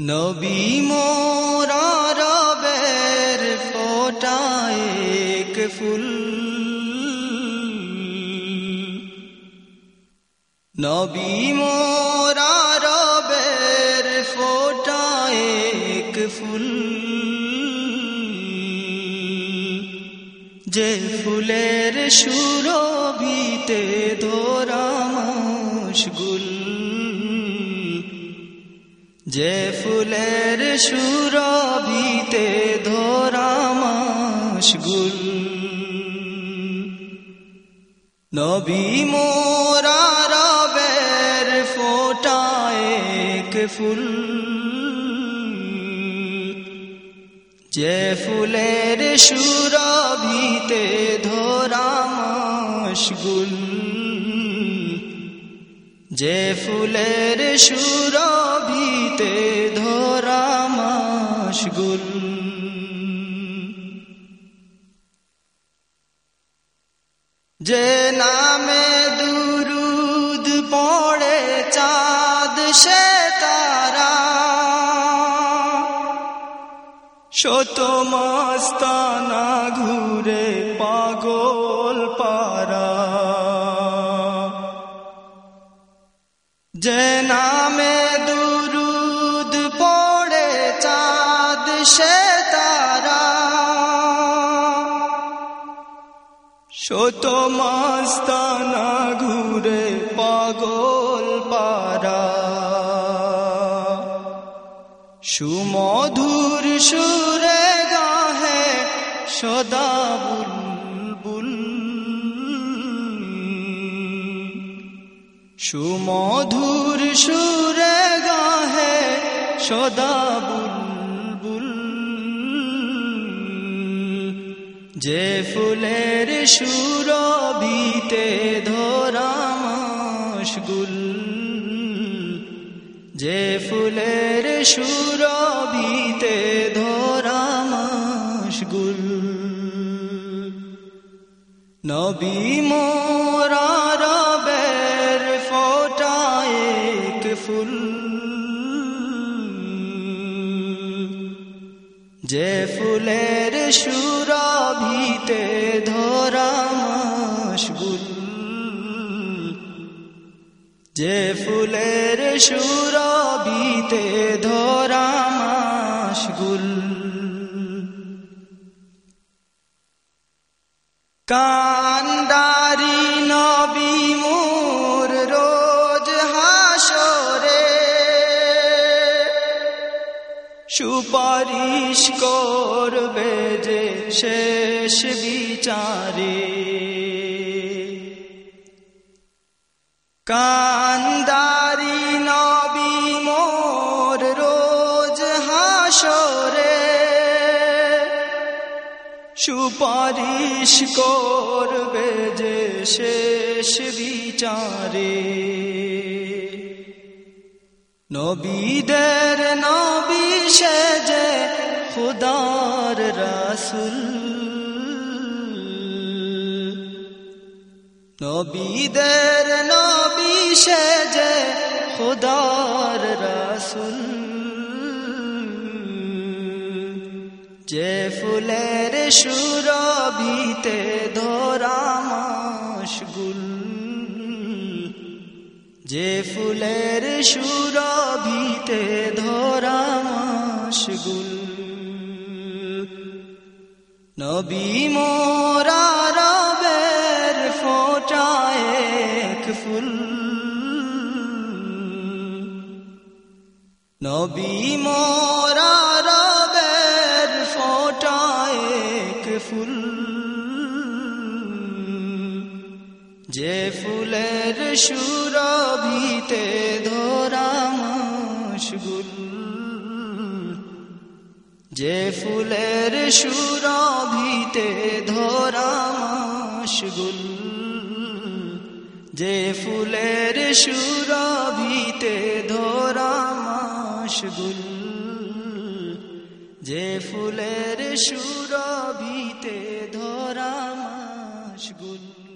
নবী মোরা রবের ফোটায়েক ফুল। নবী মোরা রবের ফোটায়েক ফুল। যে ফুলের সুরভিতে ধরা মশগুল যে ফুলের সুরভিতে ধরা মশগুল নবী মোরা রবের ফোটায়েক ফুল। যে ফুলের সুরভিতে ধরা মশগুল যে ফুলের সুরভিতে ধরা মশগুল যে নামে দুরুদ পড়ে চাঁদ, সে তারা শত মস্তানা ঘুরে পাগল। যে নামে দুরুদ পড়ে চাঁদ, সে তারা। শত মস্তানা ঘুরে পাগল পারা সুমধুর সুরে গাহে সদা বুলবুল সুমধুর সুরে গাহে সদা বুলবুল। যে ফুলের সুরভিতে ধরা মশগুল যে ফুলের সুরভিতে ধরা মশগুল নবী মোরা যে ফুলের সুরভিতে ধরা মশগুল যে ফুলের সুরভিতে ধরা মশগুল কান্দারি নবী সুপারিশ করবে যে শেষ বিচারে। কান্দারি নবী মোর রোজ হাসরে। সুপারিশ করবে যে শেষ বিচারে। নবীদের নবী সেজে খুদার রাসুল। নবীদের নবী সেজে খুদার রাসুল। যে ফুলের সুরভিতে ধরা মশগুল যে ফুলের সুরভিতে ধরা মশগুল নবী মোরা রবের ফোটায়েক ফুল। নবী মোরা রবের ফোটায়েক ফুল। যে ফুলের সুরভিতে ধরা মশগুল। যে ফুলের সুরভিতে ধরা মশগুল, যে ফুলের সুরভিতে ধরা মশগুল, যে ফুলের সুরভিতে ধরা মশগুল।